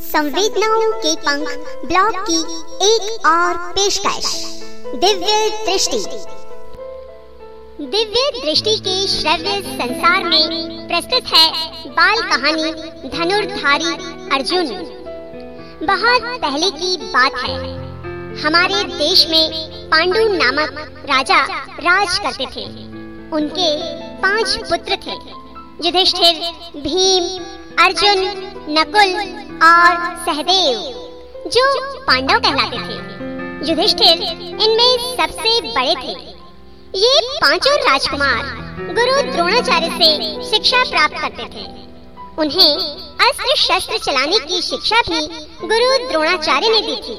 संवेदनाओं के पंख ब्लॉग की एक और पेशकश। दिव्य दृष्टि। दिव्य दृष्टि के श्रव्य संसार में प्रस्तुत है बाल कहानी धनुर्धारी अर्जुन। बहुत पहले की बात है। हमारे देश में पांडु नामक राजा राज करते थे। उनके पाँच पुत्र थे। युधिष्ठिर, भीम अर्जुन, नकुल और सहदेव, जो पांडव कहलाते थे। युधिष्ठिर इनमें सबसे बड़े थे। ये पाँचों राजकुमार गुरु द्रोणाचार्य से शिक्षा प्राप्त करते थे। उन्हें अस्त्र शस्त्र चलाने की शिक्षा भी गुरु द्रोणाचार्य ने दी थी।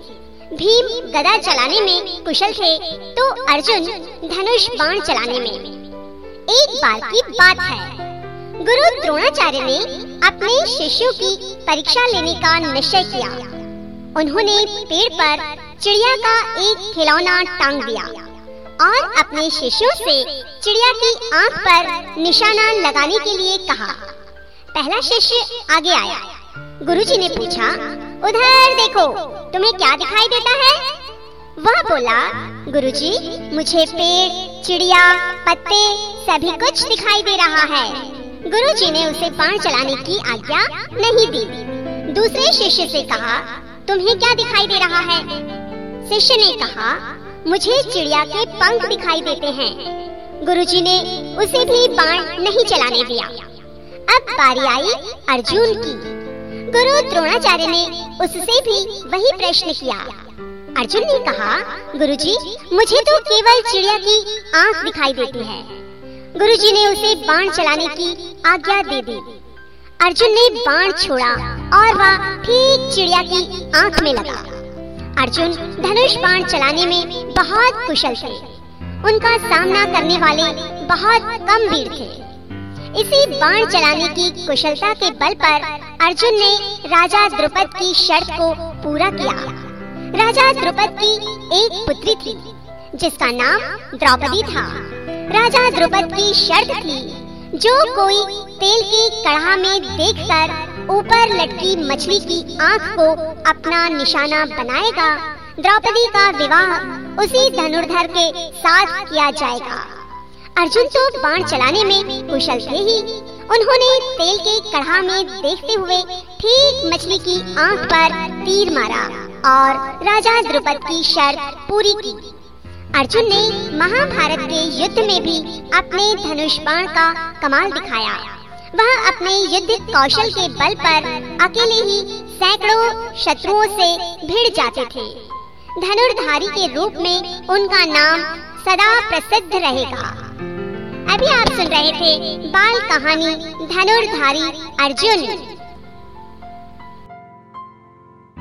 भीम गदा चलाने में कुशल थे तो अर्जुन धनुष बाण चलाने में। एक बार की बात है। गुरु द्रोणाचार्य ने अपने शिष्यों की परीक्षा लेने का निश्चय किया। उन्होंने पेड़ पर चिड़िया का एक खिलौना टांग दिया और अपने शिष्यों से चिड़िया की आँख पर निशाना लगाने के लिए कहा। पहला शिष्य आगे आया। गुरुजी ने पूछा, उधर देखो, तुम्हें क्या दिखाई देता है? वह बोला, गुरुजी, मुझे पेड़, चिड़िया, पत्ते सभी कुछ दिखाई दे रहा है। गुरु जी ने उसे बाण चलाने की आज्ञा नहीं दी। दूसरे शिष्य से कहा तुम्हें क्या दिखाई दे रहा है? शिष्य ने कहा मुझे चिड़िया के पंख दिखाई देते हैं। गुरु जी ने उसे भी बाण नहीं चलाने दिया। अब बारी आई अर्जुन की। गुरु द्रोणाचार्य ने उससे भी वही प्रश्न किया। अर्जुन ने कहा गुरुजी, मुझे तो केवल चिड़िया की आँख दिखाई देती है। गुरुजी ने उसे बाण चलाने की आज्ञा दे दी। अर्जुन ने बाण छोड़ा और वह ठीक चिड़िया की आँख में लगा। अर्जुन धनुष बाण चलाने में बहुत कुशल थे। उनका सामना करने वाले बहुत कम वीर थे। इसी बाण चलाने की कुशलता के बल पर अर्जुन ने राजा द्रुपद की शर्त को पूरा किया। राजा द्रुपद की एक पुत्री थी, जिसका नाम द्रौपदी था। राजा द्रुपद की शर्त थी। जो कोई तेल की कढ़ा में देखकर ऊपर लटकी मछली की आँख को अपना निशाना बनाएगा, द्रौपदी का विवाह उसी धनुर्धर के साथ किया जाएगा। अर्जुन तो बाण चलाने में कुशल थे ही। उन्होंने तेल के कढ़ा में देखते हुए ठीक मछली की आँख पर तीर मारा और राजा द्रुपद की शर्त पूरी की। अर्जुन ने महाभारत के युद्ध में भी अपने धनुष बाण का कमाल दिखाया। वह अपने युद्ध कौशल के बल पर अकेले ही सैकड़ों शत्रुओं से भिड़ जाते थे। धनुर्धारी के रूप में उनका नाम सदा प्रसिद्ध रहेगा। अभी आप सुन रहे थे बाल कहानी धनुर्धारी अर्जुन।